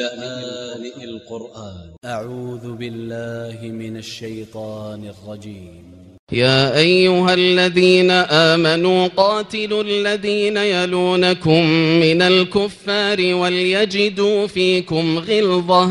لآن القرآن. أ ع و ذ ب ا ل ل ه من ا ل ش ي ط ا ن ا ل ج ي م يا أيها الذين آمنوا قاتلوا الذين يلونكم من الكفار وليجدوا فيكم غلظة.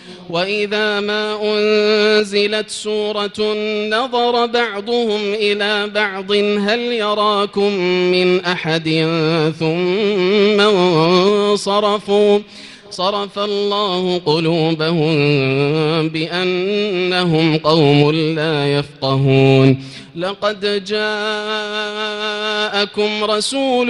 وإذا ما أنزلت سورة نظر بعضهم إلى بعض هل يراكم من أحد ثم انصرفوا صرف الله قلوبهم بأنهم قوم لا يفقهون. لقد جاءكم رسول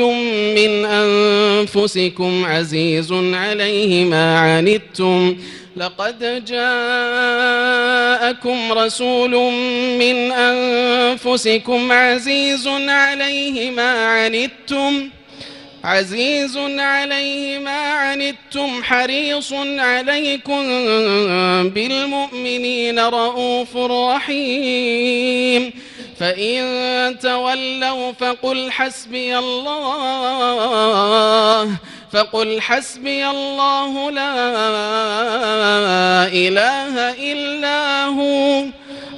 من أنفسكم عزيز عليه ما عنتم. لقد جاءكم رسول من أنفسكم عزيز عليه ما عنتم. عزيز عليه ما عنتم حريص عليكم بالمؤمنين رؤوف رحيم. فإن تولوا فقل حسبي الله فقل حسبي الله لا إله